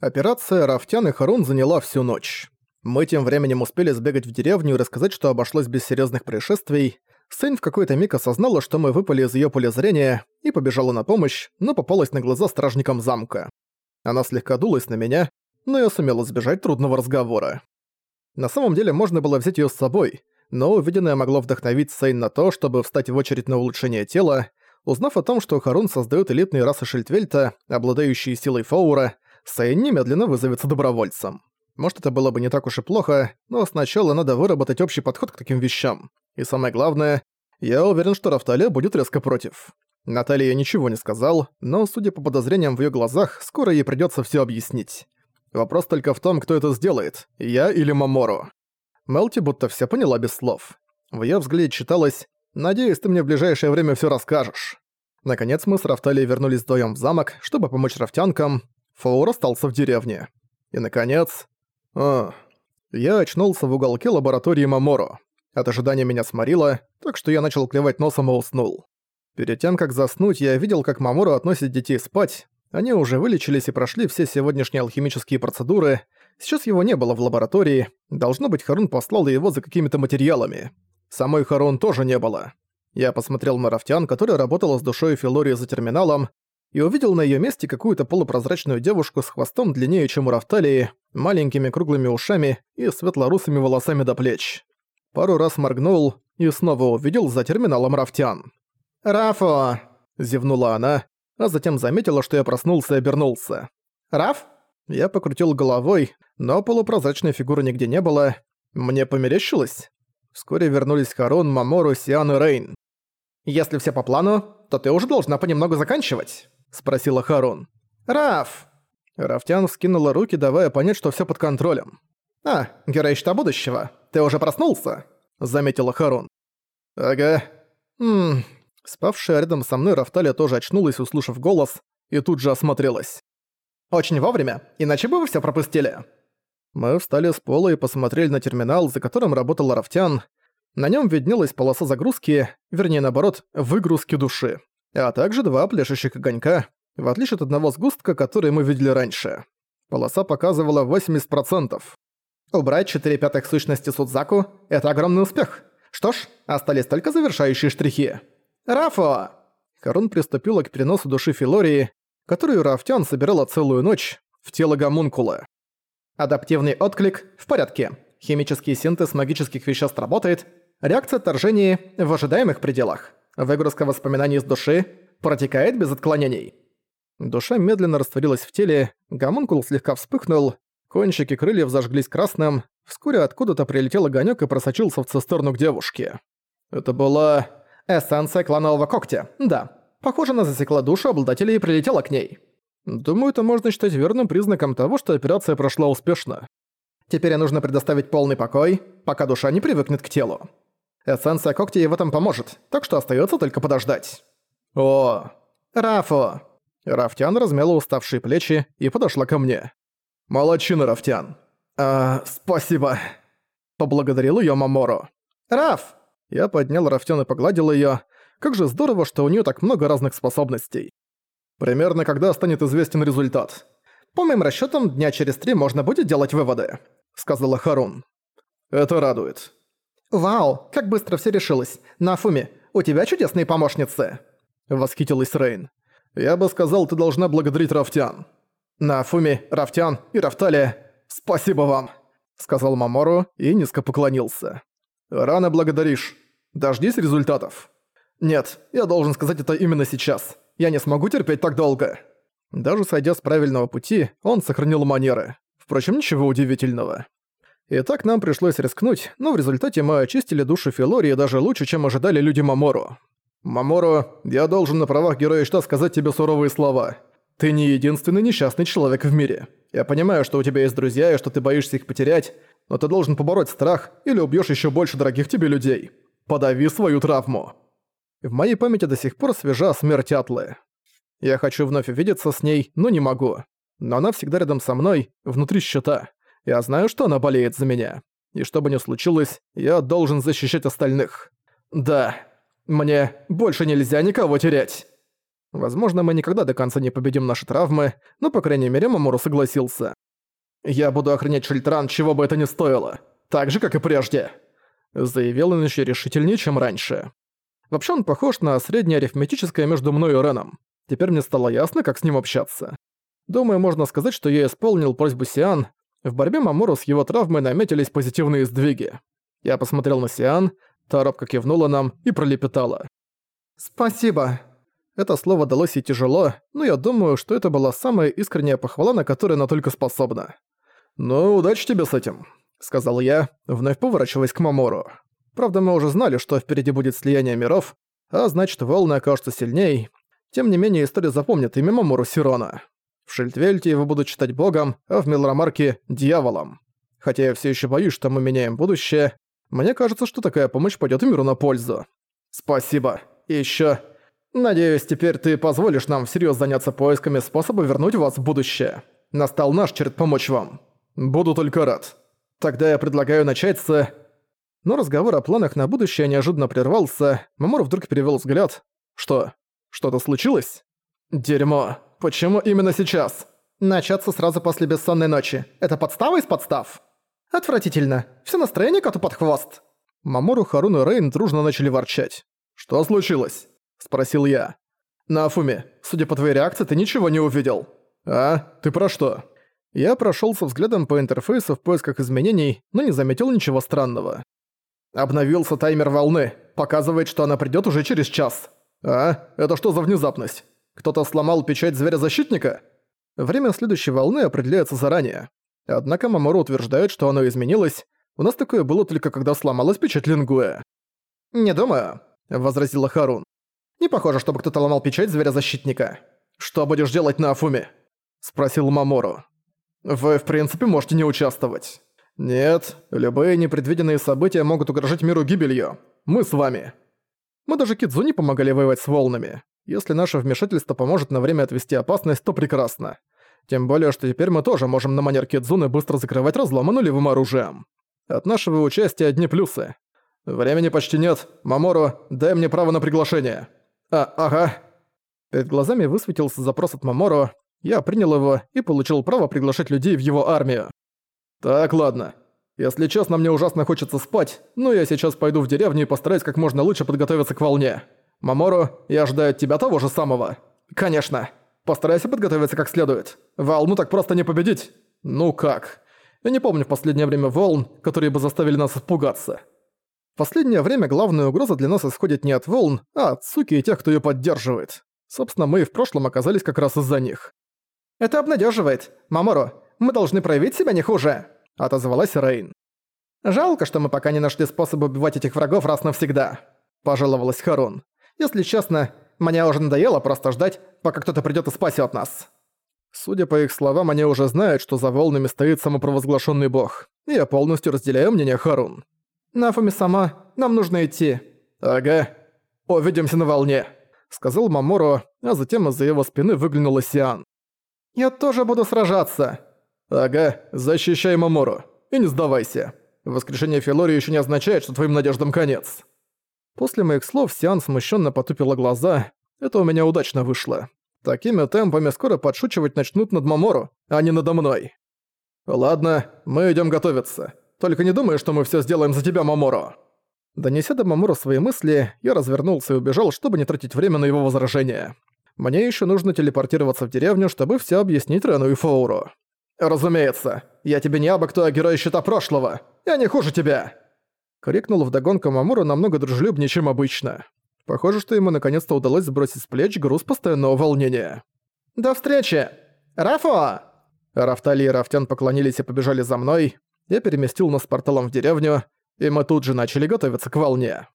Операция «Рафтян и Харун» заняла всю ночь. Мы тем временем успели сбегать в деревню и рассказать, что обошлось без серьезных происшествий. Сэн в какой-то миг осознала, что мы выпали из ее поля зрения, и побежала на помощь, но попалась на глаза стражникам замка. Она слегка дулась на меня, но я сумела избежать трудного разговора. На самом деле можно было взять ее с собой, но увиденное могло вдохновить Сейн на то, чтобы встать в очередь на улучшение тела. Узнав о том, что Харун создает элитные расы Шильдвельта, обладающие силой Фаура, Сейн немедленно вызовется добровольцем. Может, это было бы не так уж и плохо, но сначала надо выработать общий подход к таким вещам. И самое главное, я уверен, что Рафталия будет резко против. Наталья ничего не сказал, но, судя по подозрениям в её глазах, скоро ей придётся всё объяснить. Вопрос только в том, кто это сделает, я или Мамору. Мелти будто всё поняла без слов. В её взгляде читалось «Надеюсь, ты мне в ближайшее время всё расскажешь». Наконец мы с Рафталией вернулись вдвоём в замок, чтобы помочь рафтянкам. Фаур остался в деревне. И, наконец... А, я очнулся в уголке лаборатории Маморо. От ожидания меня сморило, так что я начал клевать носом и уснул. Перед тем, как заснуть, я видел, как Мамору относит детей спать. Они уже вылечились и прошли все сегодняшние алхимические процедуры. Сейчас его не было в лаборатории. Должно быть, Харун послал его за какими-то материалами. Самой Харун тоже не было. Я посмотрел на Рафтян, которая работала с душой Филории за терминалом, и увидел на её месте какую-то полупрозрачную девушку с хвостом длиннее, чем у Рафталии, маленькими круглыми ушами и светлорусыми волосами до плеч. Пару раз моргнул и снова увидел за терминалом Рафтян. «Рафо!» – зевнула она, а затем заметила, что я проснулся и обернулся. «Раф?» Я покрутил головой, но полупрозрачной фигуры нигде не было. Мне померещилось. Вскоре вернулись Харон, Мамору, Сиан и Рейн. «Если все по плану, то ты уже должна понемногу заканчивать», — спросила Харон. «Раф!» Рафтян вскинула руки, давая понять, что все под контролем. «А, герой Щита Будущего, ты уже проснулся?» — заметила Харон. «Ага». «Ммм...» Спавшая рядом со мной Рафталия тоже очнулась, услышав голос, и тут же осмотрелась. «Очень вовремя, иначе бы вы все пропустили». Мы встали с пола и посмотрели на терминал, за которым работал Рафтян. На нем виднелась полоса загрузки, вернее наоборот, выгрузки души, а также два пляшущих огонька, в отличие от одного сгустка, который мы видели раньше. Полоса показывала 80%. Убрать 4 пятых сущности Судзаку – это огромный успех. Что ж, остались только завершающие штрихи. Рафо! Харун приступила к переносу души Филории, которую Рафтян собирала целую ночь, в тело гомункула. Адаптивный отклик в порядке. Химический синтез магических веществ работает. Реакция отторжения в ожидаемых пределах. Выгрузка воспоминаний из души протекает без отклонений. Душа медленно растворилась в теле, гомункул слегка вспыхнул, кончики крыльев зажглись красным, вскоре откуда-то прилетел огонёк и просочился в цистерну к девушке. Это была эссенция кланового когтя, да. Похоже, она засекла душу обладателя и прилетела к ней. Думаю, это можно считать верным признаком того, что операция прошла успешно. Теперь нужно предоставить полный покой, пока душа не привыкнет к телу. Эссенция когтя ей в этом поможет, так что остается только подождать. О, Рафо. Рафтян размяла уставшие плечи и подошла ко мне. «Молодчина, Рафтян!» «А, спасибо!» Поблагодарил её Мамору. «Раф!» Я поднял Рафтян и погладил её. Как же здорово, что у неё так много разных способностей. Примерно когда станет известен результат. По моим расчётам, дня через три можно будет делать выводы», — сказала Харун. «Это радует». «Вау, как быстро всё решилось. Нафуми, у тебя чудесные помощницы!» — восхитилась Рейн. «Я бы сказал, ты должна благодарить Рафтян». «Нафуми, Рафтян и Рафталия, спасибо вам!» — сказал Мамору и низко поклонился. «Рано благодаришь. Дождись результатов». «Нет, я должен сказать это именно сейчас. Я не смогу терпеть так долго». Даже сойдя с правильного пути, он сохранил манеры. Впрочем, ничего удивительного. И так нам пришлось рискнуть, но в результате мы очистили душу Филории даже лучше, чем ожидали люди Мамору. «Мамору, я должен на правах Героя Штат сказать тебе суровые слова. Ты не единственный несчастный человек в мире. Я понимаю, что у тебя есть друзья и что ты боишься их потерять, но ты должен побороть страх или убьешь еще больше дорогих тебе людей. Подави свою травму». В моей памяти до сих пор свежа смерть Атлы. Я хочу вновь увидеться с ней, но не могу. Но она всегда рядом со мной, внутри щита. Я знаю, что она болеет за меня. И что бы ни случилось, я должен защищать остальных. Да, мне больше нельзя никого терять. Возможно, мы никогда до конца не победим наши травмы, но, по крайней мере, Мамору согласился. «Я буду охранять Шильтран, чего бы это ни стоило. Так же, как и прежде», — заявил он еще решительнее, чем раньше. Вообще он похож на среднее арифметическое между мной и Реном. Теперь мне стало ясно, как с ним общаться. Думаю, можно сказать, что я исполнил просьбу Сиан. В борьбе Мамору с его травмой наметились позитивные сдвиги. Я посмотрел на Сиан, та робко кивнула нам и пролепетала. «Спасибо». Это слово далось ей тяжело, но я думаю, что это была самая искренняя похвала, на которую она только способна. «Ну, удачи тебе с этим», — сказал я, вновь поворачиваясь к Мамору. Правда, мы уже знали, что впереди будет слияние миров, а значит, волны окажутся сильней. Тем не менее, история запомнит имя Мамору Сирона. В Шильдвельте его будут читать богом, а в Милрамарке — дьяволом. Хотя я все еще боюсь, что мы меняем будущее, мне кажется, что такая помощь пойдет миру на пользу. Спасибо. И еще. Надеюсь, теперь ты позволишь нам всерьез заняться поисками способа вернуть вас в будущее. Настал наш черед помочь вам. Буду только рад. Тогда я предлагаю начать с... Но разговор о планах на будущее неожиданно прервался. Мамор вдруг перевел взгляд. Что? Что-то случилось? Дерьмо. Почему именно сейчас? Начаться сразу после бессонной ночи. Это подстава из подстав? Отвратительно. Все настроение коту под хвост. Мамору, Харун и Рейн дружно начали ворчать. «Что случилось?» – спросил я. «Нафуми, судя по твоей реакции, ты ничего не увидел». «А? Ты про что?» Я прошелся взглядом по интерфейсу в поисках изменений, но не заметил ничего странного. Обновился таймер волны. Показывает, что она придёт уже через час. А? Это что за внезапность? Кто-то сломал печать зверя-защитника? Время следующей волны определяется заранее. Однако Мамору утверждает, что оно изменилось. У нас такое было только когда сломалась печать Лингуэ. «Не думаю», возразила Харун. «Не похоже, чтобы кто-то ломал печать зверя-защитника. Что будешь делать на Афуме?» спросил Мамору. «Вы, в принципе, можете не участвовать». «Нет, любые непредвиденные события могут угрожать миру гибелью. Мы с вами». Мы даже Кидзуни помогали воевать с волнами. Если наше вмешательство поможет на время отвести опасность, то прекрасно. Тем более, что теперь мы тоже можем на манер Кидзуны быстро закрывать разломы нулевым оружием. От нашего участия одни плюсы. «Времени почти нет. Мамору, дай мне право на приглашение». «А, ага». Перед глазами высветился запрос от Мамору. Я принял его и получил право приглашать людей в его армию. «Так, ладно. Если честно, мне ужасно хочется спать, но я сейчас пойду в деревню и постараюсь как можно лучше подготовиться к волне. Мамору, я ожидаю от тебя того же самого». «Конечно. Постарайся подготовиться как следует. Волну так просто не победить». «Ну как?» Я не помню в последнее время волн, которые бы заставили нас испугаться последнее время главная угроза для нас исходит не от волн, а от суки и тех, кто её поддерживает. Собственно, мы и в прошлом оказались как раз из-за них. «Это обнадеживает. Маморо, мы должны проявить себя не хуже», — отозвалась Рейн. «Жалко, что мы пока не нашли способ убивать этих врагов раз навсегда», — пожаловалась Харун. «Если честно, мне уже надоело просто ждать, пока кто-то придёт и спасёт нас». Судя по их словам, они уже знают, что за волнами стоит самопровозглашенный бог. Я полностью разделяю мнение Харун. «Нафуми сама, нам нужно идти». «Ага. Увидимся на волне», — сказал Маморо, а затем из-за его спины выглянула Сиан. «Я тоже буду сражаться». «Ага, защищай Маморо. И не сдавайся. Воскрешение Филори еще не означает, что твоим надеждам конец». После моих слов Сиан смущенно потупила глаза. Это у меня удачно вышло. Такими темпами скоро подшучивать начнут над Маморо, а не надо мной. «Ладно, мы идем готовиться. Только не думай, что мы все сделаем за тебя, Маморо!» Донеся до Маморо свои мысли, я развернулся и убежал, чтобы не тратить время на его возражения. Мне еще нужно телепортироваться в деревню, чтобы все объяснить Рену и Фоуру. «Разумеется, я тебе не абы кто, а герой Щита Прошлого! Я не хуже тебя!» Крикнул вдогонку Мамору намного дружелюбнее, чем обычно. Похоже, что ему наконец-то удалось сбросить с плеч груз постоянного волнения. «До встречи! Рафо!» Рафтали и Рафтян поклонились и побежали за мной я переместил нас порталом в деревню, и мы тут же начали готовиться к волне.